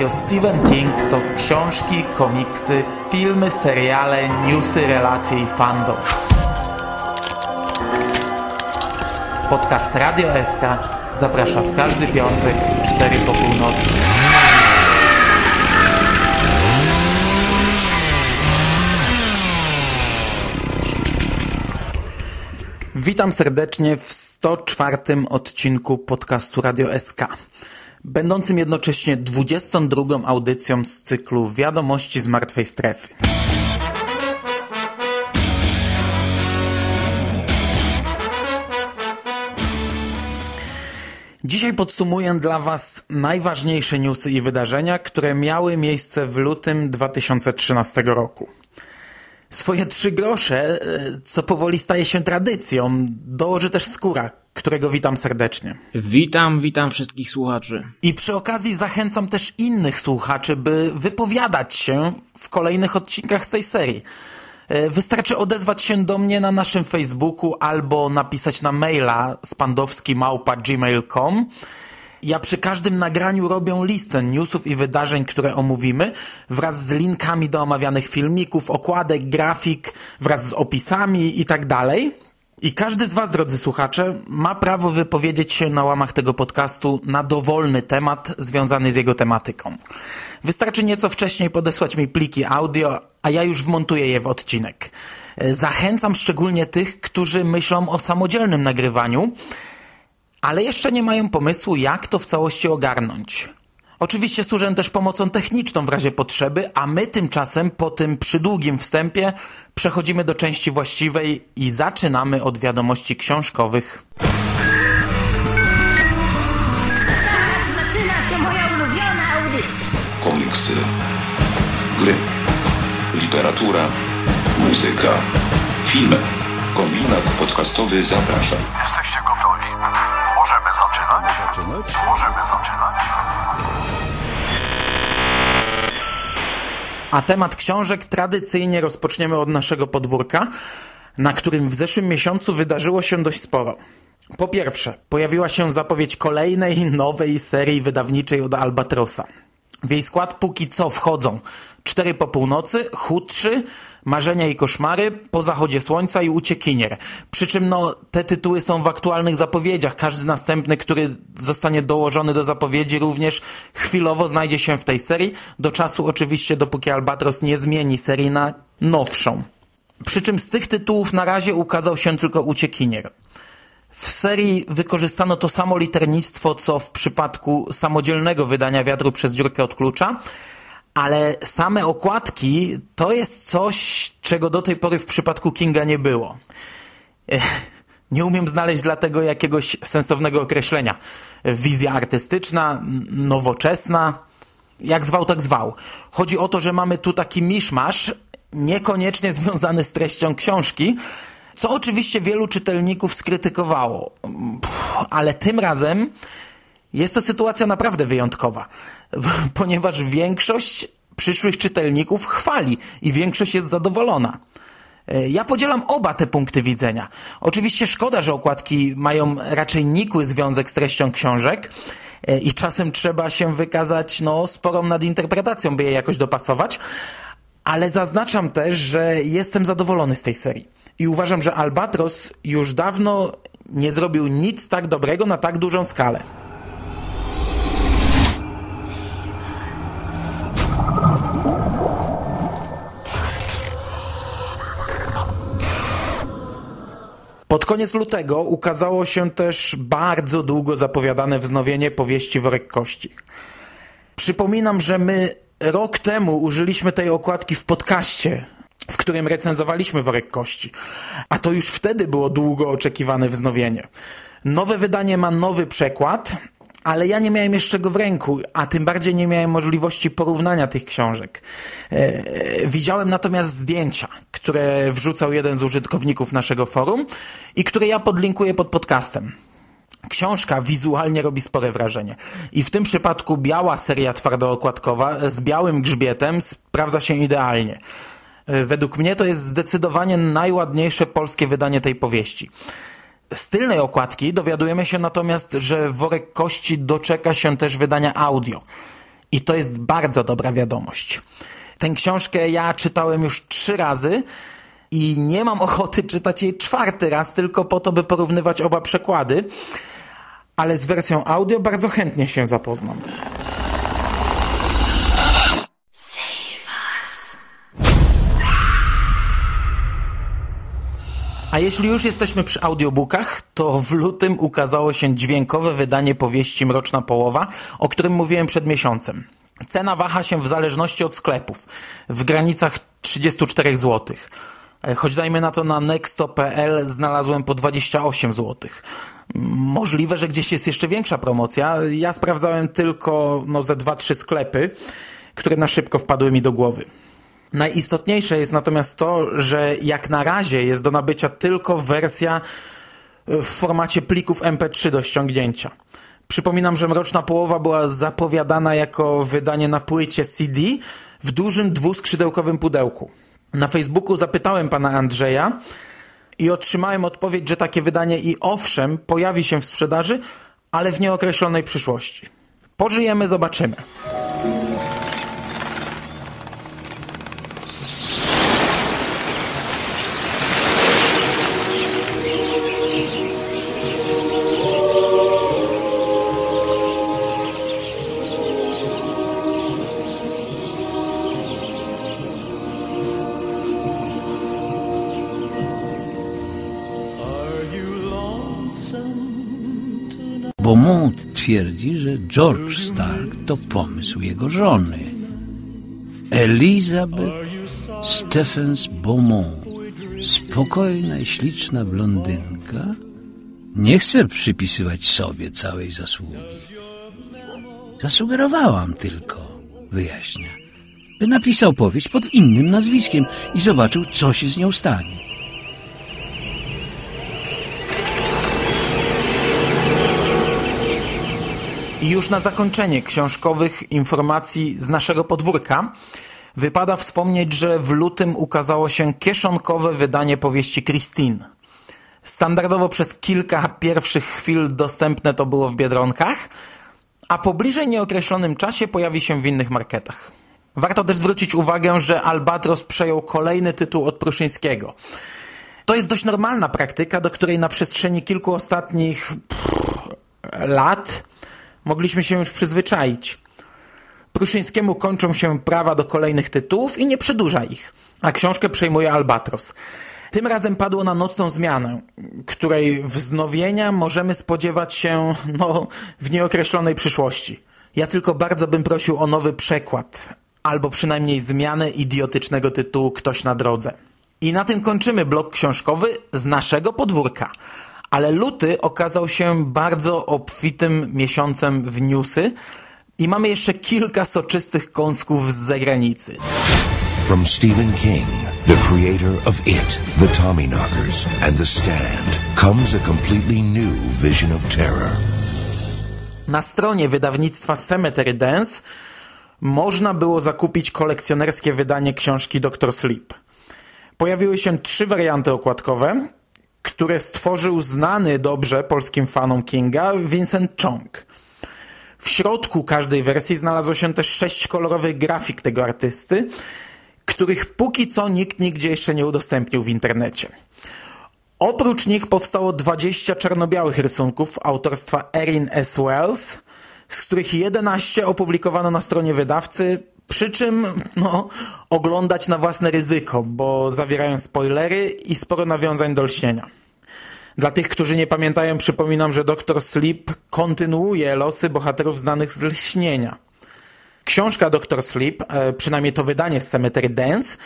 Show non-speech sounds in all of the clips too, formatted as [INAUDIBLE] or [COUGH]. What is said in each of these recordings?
Radio Stephen King to książki, komiksy, filmy, seriale, newsy, relacje i fandom. Podcast Radio SK zaprasza w każdy piątek 4 po północy. Witam serdecznie w 104 odcinku podcastu Radio SK, będącym jednocześnie 22 audycją z cyklu Wiadomości z Martwej Strefy. Dzisiaj podsumuję dla Was najważniejsze newsy i wydarzenia, które miały miejsce w lutym 2013 roku. Swoje trzy grosze, e, co powoli staje się tradycją, dołoży też Skóra, którego witam serdecznie. Witam, witam wszystkich słuchaczy. I przy okazji zachęcam też innych słuchaczy, by wypowiadać się w kolejnych odcinkach z tej serii. E, wystarczy odezwać się do mnie na naszym Facebooku albo napisać na maila spandowski.gmail.com ja przy każdym nagraniu robię listę newsów i wydarzeń, które omówimy, wraz z linkami do omawianych filmików, okładek, grafik, wraz z opisami i tak dalej. I każdy z Was, drodzy słuchacze, ma prawo wypowiedzieć się na łamach tego podcastu na dowolny temat związany z jego tematyką. Wystarczy nieco wcześniej podesłać mi pliki audio, a ja już wmontuję je w odcinek. Zachęcam szczególnie tych, którzy myślą o samodzielnym nagrywaniu, ale jeszcze nie mają pomysłu, jak to w całości ogarnąć. Oczywiście służę też pomocą techniczną w razie potrzeby, a my tymczasem po tym przydługim wstępie przechodzimy do części właściwej i zaczynamy od wiadomości książkowych. Zaraz zaczyna się moja ulubiona audycja. komiksy, gry, literatura, muzyka, filmy. Kombinat podcastowy zaprasza. Jesteście gotowi? Możemy zaczynać. Możemy zaczynać. A temat książek tradycyjnie rozpoczniemy od naszego podwórka, na którym w zeszłym miesiącu wydarzyło się dość sporo. Po pierwsze, pojawiła się zapowiedź kolejnej, nowej serii wydawniczej od Albatrosa. W jej skład póki co wchodzą Cztery po północy, Chudszy, Marzenia i koszmary, Po zachodzie słońca i Uciekinier. Przy czym no, te tytuły są w aktualnych zapowiedziach. Każdy następny, który zostanie dołożony do zapowiedzi również chwilowo znajdzie się w tej serii. Do czasu oczywiście, dopóki Albatros nie zmieni serii na nowszą. Przy czym z tych tytułów na razie ukazał się tylko Uciekinier. W serii wykorzystano to samo liternictwo, co w przypadku samodzielnego wydania Wiatru przez dziurkę od klucza, ale same okładki to jest coś, czego do tej pory w przypadku Kinga nie było. Nie umiem znaleźć dla tego jakiegoś sensownego określenia. Wizja artystyczna, nowoczesna, jak zwał, tak zwał. Chodzi o to, że mamy tu taki miszmasz, niekoniecznie związany z treścią książki, co oczywiście wielu czytelników skrytykowało. Ale tym razem jest to sytuacja naprawdę wyjątkowa, [LAUGHS] ponieważ większość przyszłych czytelników chwali i większość jest zadowolona. E, Ja podzielam oba te punkty widzenia. Oczywiście szkoda, że okładki mają raczej nikły związek z treścią książek e, i czasem trzeba się wykazać no, sporą nadinterpretacją, by je jakoś dopasować, ale zaznaczam też, że jestem zadowolony z tej serii. I uważam, że Albatros już dawno nie zrobił nic tak dobrego na tak dużą skalę. Pod koniec lutego ukazało się też bardzo długo zapowiadane wznowienie powieści Worek Kości. Przypominam, że my rok temu użyliśmy tej okładki w podcaście, w którym recenzowaliśmy Worek Kości. A to już wtedy było długo oczekiwane wznowienie. Nowe wydanie ma nowy przekład, ale ja nie miałem jeszcze go w ręku, a tym bardziej nie miałem możliwości porównania tych książek. E, widziałem natomiast zdjęcia, które wrzucał jeden z użytkowników naszego forum i które ja podlinkuję pod podcastem. Książka wizualnie robi spore wrażenie. I w tym przypadku biała seria twardookładkowa z białym grzbietem sprawdza się idealnie. E, Według mnie to jest zdecydowanie najładniejsze polskie wydanie tej powieści. Z tylnej okładki dowiadujemy się natomiast, że worek kości doczeka się też wydania audio. I to jest bardzo dobra wiadomość. Tę książkę ja czytałem już trzy razy i nie mam ochoty czytać jej czwarty raz, tylko po to, by porównywać oba przekłady, ale z wersją audio bardzo chętnie się zapoznam. A jeśli już jesteśmy przy audiobookach, to w lutym ukazało się dźwiękowe wydanie powieści Mroczna Połowa, o którym mówiłem przed miesiącem. Cena waha się w zależności od sklepów, w granicach 34 zł. Choć dajmy na to na nexto.pl znalazłem po 28 zł. Możliwe, że gdzieś jest jeszcze większa promocja. Ja sprawdzałem tylko no, ze 2-3 sklepy, które na szybko wpadły mi do głowy. Najistotniejsze jest natomiast to, że jak na razie jest do nabycia tylko wersja w formacie plików MP3 do ściągnięcia. Przypominam, że Mroczna Połowa była zapowiadana jako wydanie na płycie CD w dużym dwuskrzydełkowym pudełku. Na Facebooku zapytałem pana Andrzeja i otrzymałem odpowiedź, że takie wydanie i owszem pojawi się w sprzedaży, ale w nieokreślonej przyszłości. Pożyjemy, zobaczymy. Twierdzi, że George Stark to pomysł jego żony. Elizabeth Stephens Beaumont, spokojna i śliczna blondynka, nie chce przypisywać sobie całej zasługi. Zasugerowałam tylko, wyjaśnia, by napisał powieść pod innym nazwiskiem i zobaczył, co się z nią stanie. I już na zakończenie książkowych informacji z naszego podwórka wypada wspomnieć, że w lutym ukazało się kieszonkowe wydanie powieści Christine. Standardowo przez kilka pierwszych chwil dostępne to było w Biedronkach, a po bliżej nieokreślonym czasie pojawi się w innych marketach. Warto też zwrócić uwagę, że Albatros przejął kolejny tytuł od Pruszyńskiego. To jest dość normalna praktyka, do której na przestrzeni kilku ostatnich pff, lat mogliśmy się już przyzwyczaić. Pruszyńskiemu kończą się prawa do kolejnych tytułów i nie przedłuża ich, a książkę przejmuje Albatros. Tym razem padło na nocną zmianę, której wznowienia możemy spodziewać się no, w nieokreślonej przyszłości. Ja tylko bardzo bym prosił o nowy przekład, albo przynajmniej zmianę idiotycznego tytułu Ktoś na drodze. I na tym kończymy blok książkowy z naszego podwórka. Ale luty okazał się bardzo obfitym miesiącem w newsy i mamy jeszcze kilka soczystych kąsków z zagranicy. From Stephen King, the creator of It, The Tommyknockers, and The Stand, comes a completely new vision of terror. Na stronie wydawnictwa Cemetery Dance można było zakupić kolekcjonerskie wydanie książki Dr. Sleep. Pojawiły się trzy warianty okładkowe, które stworzył znany dobrze polskim fanom Kinga Vincent Chong. W środku każdej wersji znalazło się też sześć kolorowych grafik tego artysty, których póki co nikt nigdzie jeszcze nie udostępnił w internecie. Oprócz nich powstało 20 czarno-białych rysunków autorstwa Erin S. Wells, z których 11 opublikowano na stronie wydawcy, przy czym no, oglądać na własne ryzyko, bo zawierają spoilery i sporo nawiązań do lśnienia. Dla tych, którzy nie pamiętają, przypominam, że Dr. Sleep kontynuuje losy bohaterów znanych z lśnienia. Książka Dr. Sleep, e, przynajmniej to wydanie z Cemetery Dance,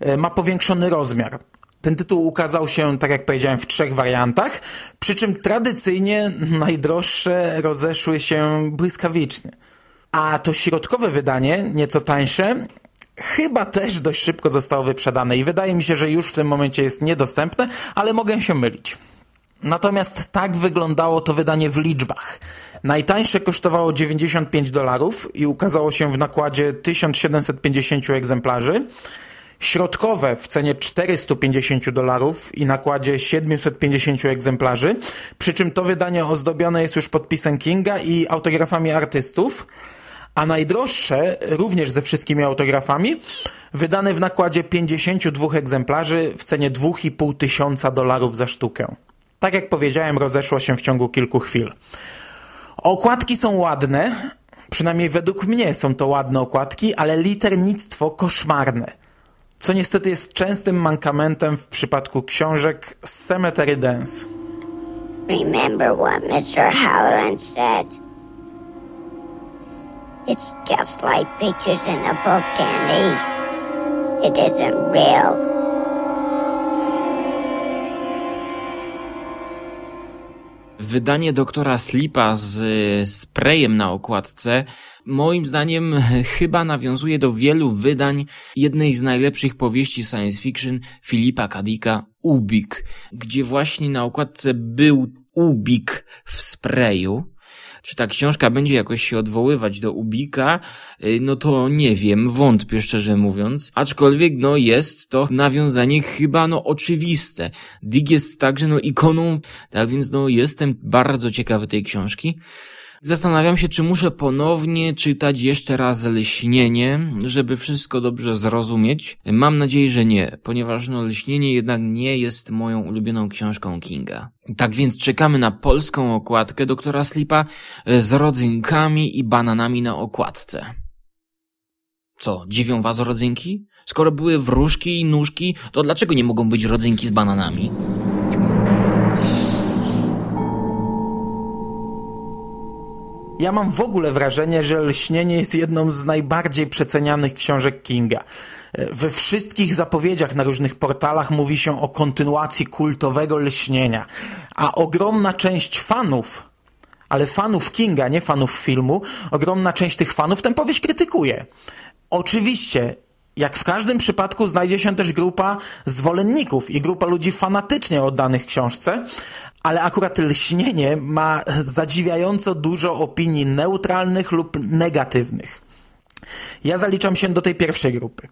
e, ma powiększony rozmiar. Ten tytuł ukazał się, tak jak powiedziałem, w trzech wariantach, przy czym tradycyjnie najdroższe rozeszły się błyskawicznie. A to środkowe wydanie, nieco tańsze, chyba też dość szybko zostało wyprzedane i wydaje mi się, że już w tym momencie jest niedostępne, ale mogę się mylić. Natomiast tak wyglądało to wydanie w liczbach. Najtańsze kosztowało 95 dolarów i ukazało się w nakładzie 1750 egzemplarzy. Środkowe w cenie 450 dolarów i nakładzie 750 egzemplarzy, przy czym to wydanie ozdobione jest już podpisem Kinga i autografami artystów, a najdroższe, również ze wszystkimi autografami, wydane w nakładzie 52 egzemplarzy w cenie 2,5 tysiąca dolarów za sztukę. Tak jak powiedziałem, rozeszło się w ciągu kilku chwil. Okładki są ładne, przynajmniej według mnie są to ładne okładki, ale liternictwo koszmarne. Co niestety jest częstym mankamentem w przypadku książek z Cemetery Dance. Remember what Mr. Halloran said. It's just like pictures in a book, Candy. It isn't real. Wydanie doktora Slipa z sprayem na okładce moim zdaniem [LAUGHS] chyba nawiązuje do wielu wydań jednej z najlepszych powieści science fiction Filipa Kadika Ubik, gdzie właśnie na okładce był Ubik w sprayu. Czy ta książka będzie jakoś się odwoływać do Ubika? Y, no to nie wiem, wątpię szczerze mówiąc. Aczkolwiek, no jest to nawiązanie chyba, no oczywiste. Dig jest także, no ikoną, tak więc, no jestem bardzo ciekawy tej książki. Zastanawiam się, czy muszę ponownie czytać jeszcze raz Lśnienie, żeby wszystko dobrze zrozumieć. Mam nadzieję, że nie, ponieważ no, Lśnienie jednak nie jest moją ulubioną książką Kinga. Tak więc czekamy na polską okładkę doktora Slipa z rodzynkami i bananami na okładce. Co, dziwią was rodzynki? Skoro były wróżki i nóżki, to dlaczego nie mogą być rodzynki z bananami? Ja mam w ogóle wrażenie, że Lśnienie jest jedną z najbardziej przecenianych książek Kinga. We wszystkich zapowiedziach na różnych portalach mówi się o kontynuacji kultowego Lśnienia, a ogromna część fanów, ale fanów Kinga, nie fanów filmu, ogromna część tych fanów tę powieść krytykuje. Oczywiście jak w każdym przypadku znajdzie się też grupa zwolenników i grupa ludzi fanatycznie oddanych książce, ale akurat lśnienie ma zadziwiająco dużo opinii neutralnych lub negatywnych. Ja zaliczam się do tej pierwszej grupy.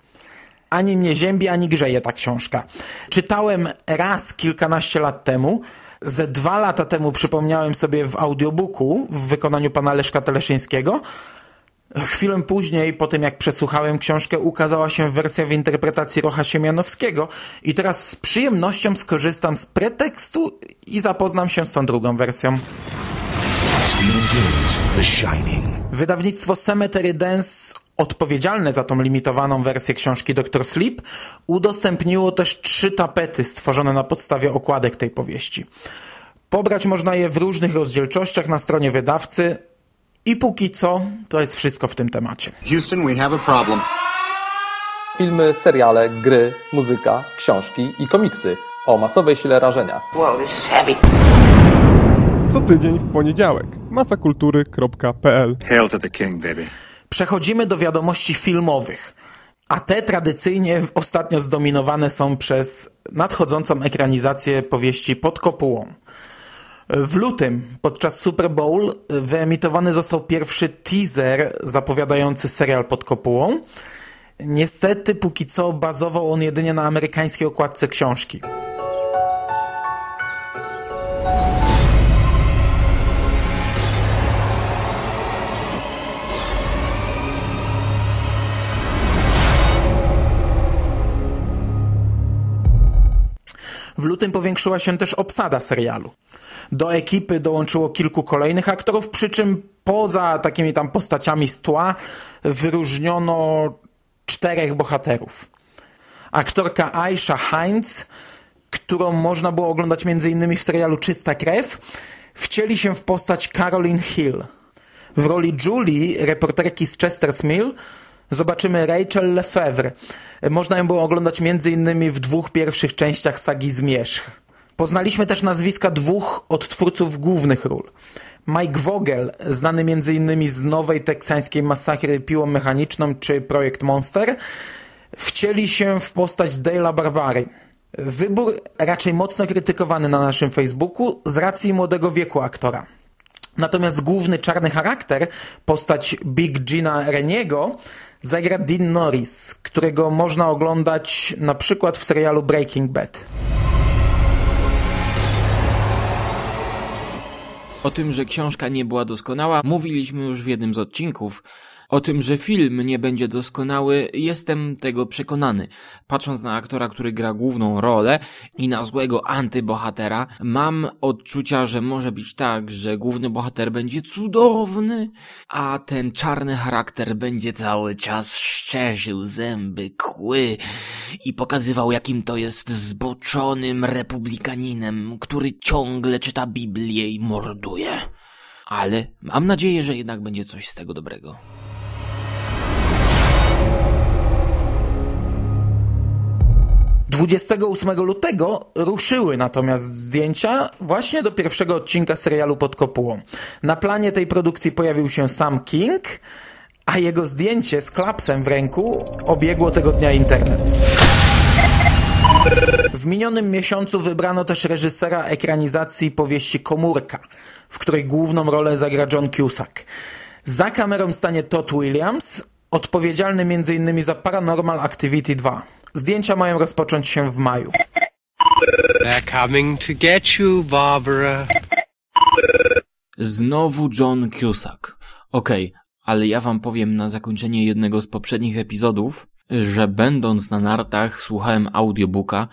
Ani mnie ziębi, ani grzeje ta książka. Czytałem raz kilkanaście lat temu, ze dwa lata temu przypomniałem sobie w audiobooku w wykonaniu pana Leszka Teleszyńskiego, Chwilę później, po tym jak przesłuchałem książkę, ukazała się wersja w interpretacji Rocha Siemianowskiego i teraz z przyjemnością skorzystam z pretekstu i zapoznam się z tą drugą wersją. Wydawnictwo Cemetery Dance, odpowiedzialne za tą limitowaną wersję książki Dr. Sleep, udostępniło też trzy tapety stworzone na podstawie okładek tej powieści. Pobrać można je w różnych rozdzielczościach na stronie wydawcy, i póki co, to jest wszystko w tym temacie. Houston, we have a problem. Filmy, seriale, gry, muzyka, książki i komiksy o masowej sile rażenia. Whoa, this is heavy. Co tydzień w poniedziałek. masakultury.pl Hail to the king, baby. Przechodzimy do wiadomości filmowych. A te tradycyjnie ostatnio zdominowane są przez nadchodzącą ekranizację powieści Pod kopułą. W lutym, podczas Super Bowl, wyemitowany został pierwszy teaser zapowiadający serial pod kopułą. Niestety, póki co bazował on jedynie na amerykańskiej okładce książki. Lutym powiększyła się też obsada serialu. Do ekipy dołączyło kilku kolejnych aktorów, przy czym poza takimi tam postaciami z tła wyróżniono czterech bohaterów. Aktorka Aisha Heinz, którą można było oglądać m.in. w serialu Czysta Krew, wcieli się w postać Caroline Hill. W roli Julie, reporterki z Chester's Mill, zobaczymy Rachel Lefevre. Można ją było oglądać m.in. w dwóch pierwszych częściach sagi Zmierzch. Poznaliśmy też nazwiska dwóch odtwórców głównych ról. Mike Vogel, znany m.in. z nowej teksańskiej masakry piłą mechaniczną czy Projekt Monster, wcieli się w postać Dale'a Barbary. Wybór raczej mocno krytykowany na naszym Facebooku z racji młodego wieku aktora. Natomiast główny czarny charakter, postać Big Gina Reniego, zagra Dean Norris, którego można oglądać na przykład w serialu Breaking Bad. O tym, że książka nie była doskonała, mówiliśmy już w jednym z odcinków. O tym, że film nie będzie doskonały, jestem tego przekonany. Patrząc na aktora, który gra główną rolę i na złego antybohatera, mam odczucia, że może być tak, że główny bohater będzie cudowny, a ten czarny charakter będzie cały czas szczerzył zęby, kły i pokazywał, jakim to jest zboczonym republikaninem, który ciągle czyta Biblię i morduje. Ale mam nadzieję, że jednak będzie coś z tego dobrego. 28 lutego ruszyły natomiast zdjęcia właśnie do pierwszego odcinka serialu pod kopułą. Na planie tej produkcji pojawił się sam King, a jego zdjęcie z klapsem w ręku obiegło tego dnia internet. W minionym miesiącu wybrano też reżysera ekranizacji powieści Komórka, w której główną rolę zagra John Cusack. Za kamerą stanie Todd Williams, odpowiedzialny m.in. za Paranormal Activity 2. Zdjęcia mają rozpocząć się w maju. They're coming to get you, Barbara. Znowu John Cusack. Okej, ale ja wam powiem na zakończenie jednego z poprzednich epizodów, że będąc na nartach słuchałem audiobooka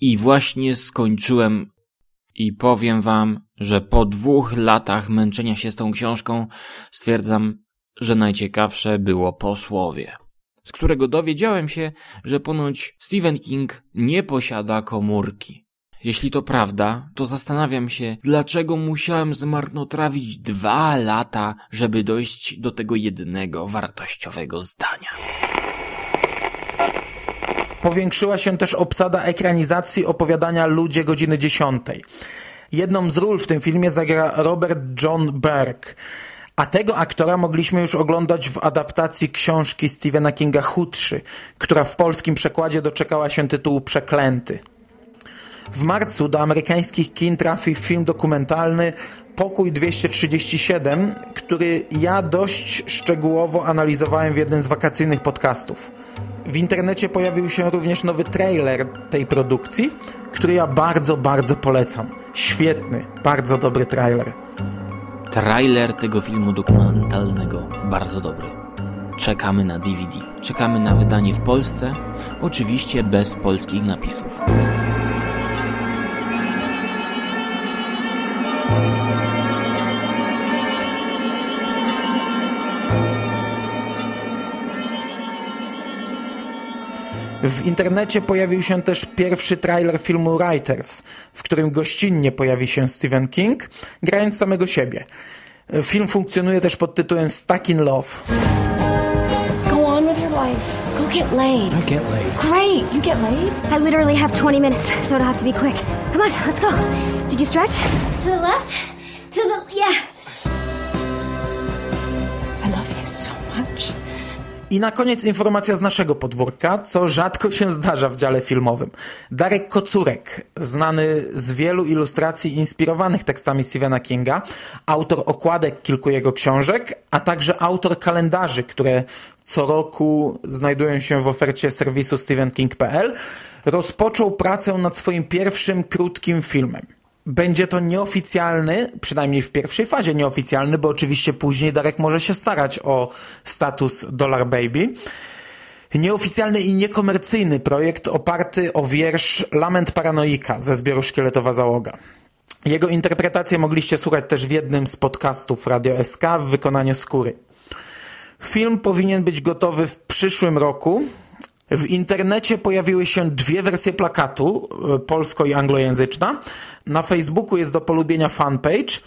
i właśnie skończyłem i powiem wam, że po dwóch latach męczenia się z tą książką stwierdzam, że najciekawsze było posłowie, z którego dowiedziałem się, że ponoć Stephen King nie posiada komórki. Jeśli to prawda, to zastanawiam się, dlaczego musiałem zmarnotrawić dwa lata, żeby dojść do tego jednego wartościowego zdania. Powiększyła się też obsada ekranizacji opowiadania Ludzie godziny 10. Jedną z ról w tym filmie zagra Robert John Berg. A tego aktora mogliśmy już oglądać w adaptacji książki Stephena Kinga Chudszy, która w polskim przekładzie doczekała się tytułu Przeklęty. W marcu do amerykańskich kin trafi film dokumentalny Pokój 237, który ja dość szczegółowo analizowałem w jednym z wakacyjnych podcastów. W internecie pojawił się również nowy trailer tej produkcji, który ja bardzo, bardzo polecam. Świetny, bardzo dobry trailer. Trailer tego filmu dokumentalnego bardzo dobry. Czekamy na DVD. Czekamy na wydanie w Polsce, oczywiście bez polskich napisów. W internecie pojawił się też pierwszy trailer filmu Writers, w którym gościnnie pojawi się Stephen King, grając samego siebie. Film funkcjonuje też pod tytułem Stuck in Love. Go on with your life. Go get laid. I get laid. Great. You get laid? I literally have 20 minutes, so it'll have to be quick. Come on, let's go. Did you stretch? To the left? To the. Yeah. I na koniec informacja z naszego podwórka, co rzadko się zdarza w dziale filmowym. Darek Kocurek, znany z wielu ilustracji inspirowanych tekstami Stephena Kinga, autor okładek kilku jego książek, a także autor kalendarzy, które co roku znajdują się w ofercie serwisu stephenking.pl, rozpoczął pracę nad swoim pierwszym krótkim filmem. Będzie to nieoficjalny, przynajmniej w pierwszej fazie nieoficjalny, bo oczywiście później Darek może się starać o status Dollar Baby. Nieoficjalny i niekomercyjny projekt oparty o wiersz Lament Paranoika ze zbioru Szkieletowa Załoga. Jego interpretację mogliście słuchać też w jednym z podcastów Radio SK w wykonaniu Skóry. Film powinien być gotowy w przyszłym roku. W internecie pojawiły się dwie wersje plakatu, e, polsko i anglojęzyczna. Na Facebooku jest do polubienia fanpage.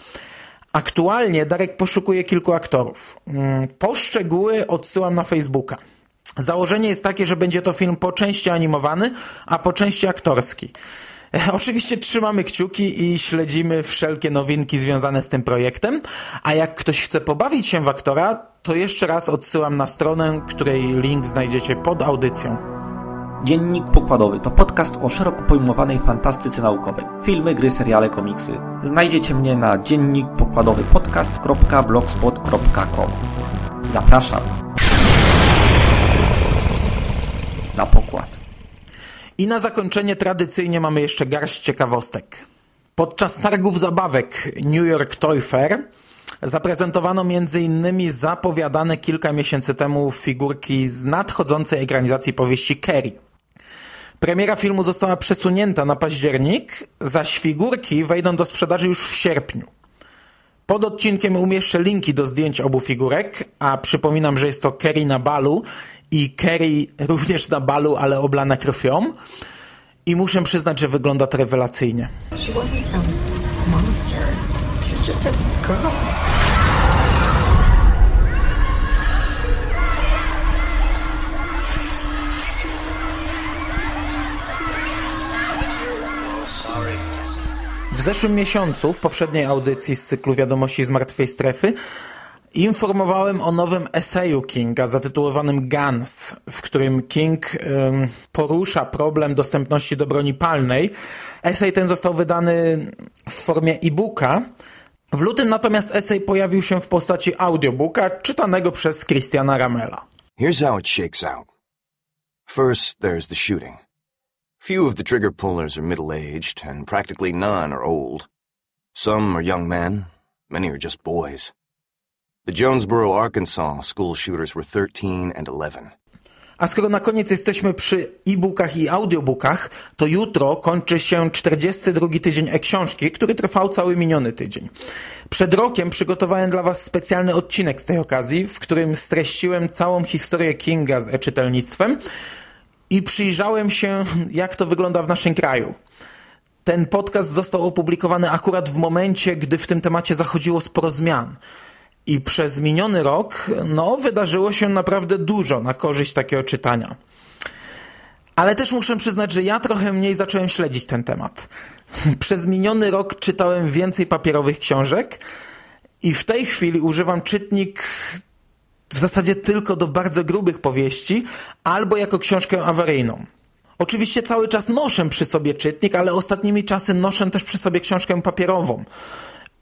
Aktualnie Darek poszukuje kilku aktorów. Mm, Po szczegóły odsyłam na Facebooka. Założenie jest takie, że będzie to film po części animowany, a po części aktorski. [LAUGHS] Oczywiście trzymamy kciuki i śledzimy wszelkie nowinki związane z tym projektem, a jak ktoś chce pobawić się w aktora, to jeszcze raz odsyłam na stronę, której link znajdziecie pod audycją. Dziennik Pokładowy to podcast o szeroko pojmowanej fantastyce naukowej. Filmy, gry, seriale, komiksy. Znajdziecie mnie na dziennikpokładowypodcast.blogspot.com Zapraszam na pokład. I na zakończenie tradycyjnie mamy jeszcze garść ciekawostek. Podczas targów zabawek New York Toy Fair zaprezentowano m.in. zapowiadane kilka miesięcy temu figurki z nadchodzącej ekranizacji powieści Kerry. Premiera filmu została przesunięta na październik, zaś figurki wejdą do sprzedaży już w sierpniu. Pod odcinkiem umieszczę linki do zdjęć obu figurek, a przypominam, że jest to Kerry na balu i Kerry również na balu, ale oblana krwią. I muszę przyznać, że wygląda to rewelacyjnie. She wasn't some monster. She was just a girl. Zeszłym miesiącu, w poprzedniej audycji z cyklu Wiadomości z Martwej Strefy, informowałem o nowym eseju Kinga zatytułowanym Guns, w którym King um, porusza problem dostępności do broni palnej. Esej ten został wydany w formie e-booka. W lutym natomiast esej pojawił się w postaci audiobooka czytanego przez Christiana Ramela. Here's how it shakes out. First, there's the shooting. Few of the trigger pullers are middle aged, and practically none are old. Some are young men, many are just boys. The Jonesboro, Arkansas school shooters were 13 and 11. A skoro na koniec jesteśmy przy e-bookach i audiobookach, to jutro kończy się 42 tydzień e-książki, który trwał cały miniony tydzień. Przed rokiem przygotowałem dla Was specjalny odcinek z tej okazji, w którym streściłem całą historię Kinga z e-czytelnictwem i przyjrzałem się, jak to wygląda w naszym kraju. Ten podcast został opublikowany akurat w momencie, gdy w tym temacie zachodziło sporo zmian. I przez miniony rok, no, wydarzyło się naprawdę dużo na korzyść takiego czytania. Ale też muszę przyznać, że ja trochę mniej zacząłem śledzić ten temat. [LAUGHS] Przez miniony rok czytałem więcej papierowych książek i w tej chwili używam czytnik w zasadzie tylko do bardzo grubych powieści albo jako książkę awaryjną. Oczywiście cały czas noszę przy sobie czytnik, ale ostatnimi czasy noszę też przy sobie książkę papierową.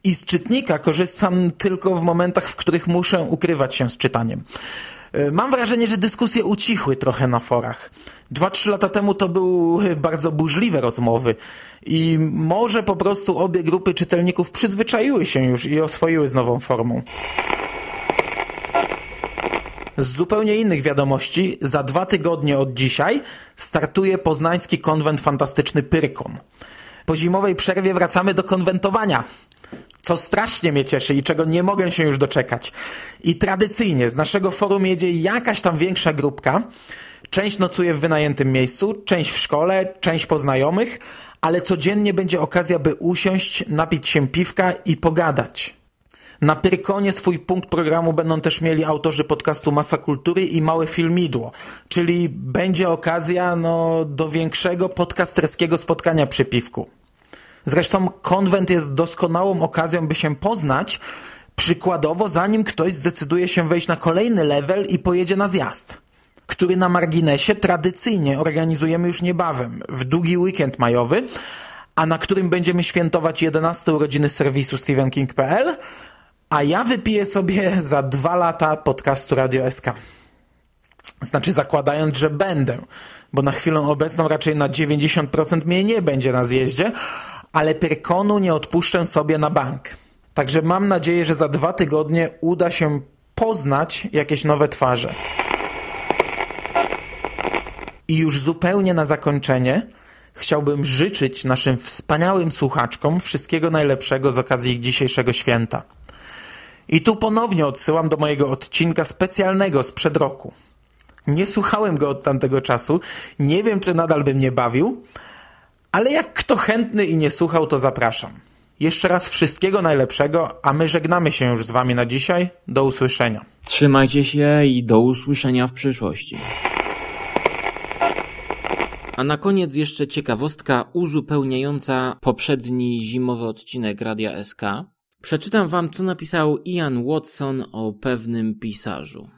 I z czytnika korzystam tylko w momentach, w których muszę ukrywać się z czytaniem. Mam wrażenie, że dyskusje ucichły trochę na forach. Dwa, trzy lata temu to były bardzo burzliwe rozmowy i może po prostu obie grupy czytelników przyzwyczaiły się już i oswoiły z nową formą. Z zupełnie innych wiadomości, za dwa tygodnie od dzisiaj startuje poznański konwent fantastyczny Pyrkon. Po zimowej przerwie wracamy do konwentowania, co strasznie mnie cieszy i czego nie mogę się już doczekać. I tradycyjnie z naszego forum jedzie jakaś tam większa grupka. Część nocuje w wynajętym miejscu, część w szkole, część po znajomych, ale codziennie będzie okazja, by usiąść, napić się piwka i pogadać. Na Pyrkonie swój punkt programu będą też mieli autorzy podcastu Masa Kultury i Małe Filmidło, czyli będzie okazja no, do większego podcasterskiego spotkania przy piwku. Zresztą konwent jest doskonałą okazją, by się poznać, przykładowo zanim ktoś zdecyduje się wejść na kolejny level i pojedzie na zjazd, który na marginesie tradycyjnie organizujemy już niebawem, w długi weekend majowy, a na którym będziemy świętować 11 urodziny serwisu StephenKing.pl, a ja wypiję sobie za dwa lata podcastu Radio SK. Znaczy zakładając, że będę, bo na chwilę obecną raczej na 90% mnie nie będzie na zjeździe, ale Pyrkonu nie odpuszczę sobie na bank. Także mam nadzieję, że za dwa tygodnie uda się poznać jakieś nowe twarze. I już zupełnie na zakończenie chciałbym życzyć naszym wspaniałym słuchaczkom wszystkiego najlepszego z okazji dzisiejszego święta. I tu ponownie odsyłam do mojego odcinka specjalnego sprzed roku. Nie słuchałem go od tamtego czasu, nie wiem czy nadal by mnie bawił, ale jak kto chętny i nie słuchał, to zapraszam. Jeszcze raz wszystkiego najlepszego, a my żegnamy się już z Wami na dzisiaj. Do usłyszenia. Trzymajcie się i do usłyszenia w przyszłości. A na koniec jeszcze ciekawostka uzupełniająca poprzedni zimowy odcinek Radia SK. Przeczytam wam, co napisał Ian Watson o pewnym pisarzu.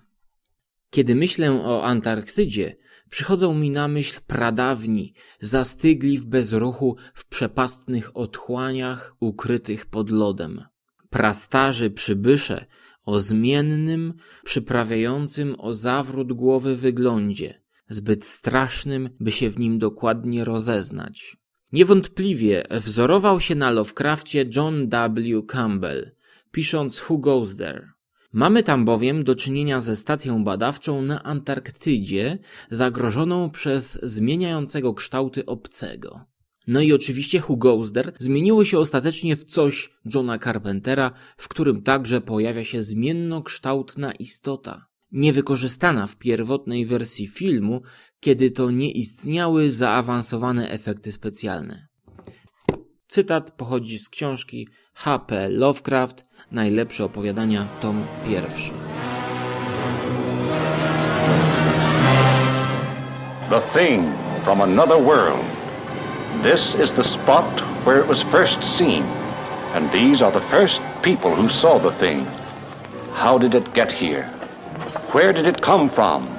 Kiedy myślę o Antarktydzie, przychodzą mi na myśl pradawni, zastygli w bezruchu w przepastnych otchłaniach ukrytych pod lodem. Prastarzy przybysze o zmiennym, przyprawiającym o zawrót głowy wyglądzie, zbyt strasznym, by się w nim dokładnie rozeznać. Niewątpliwie wzorował się na Lovecraftie John W. Campbell, pisząc Who Goes There? Mamy tam bowiem do czynienia ze stacją badawczą na Antarktydzie, zagrożoną przez zmieniającego kształty obcego. No i oczywiście Who Goes There zmieniło się ostatecznie w coś Johna Carpentera, w którym także pojawia się zmiennokształtna istota. Niewykorzystana w pierwotnej wersji filmu, kiedy to nie istniały zaawansowane efekty specjalne. Cytat pochodzi z książki H.P. Lovecraft Najlepsze opowiadania, tom pierwszy. The Thing from Another World. This is the spot where it was first seen, and these are the first people who saw the Thing. How did it get here? Where did it come from?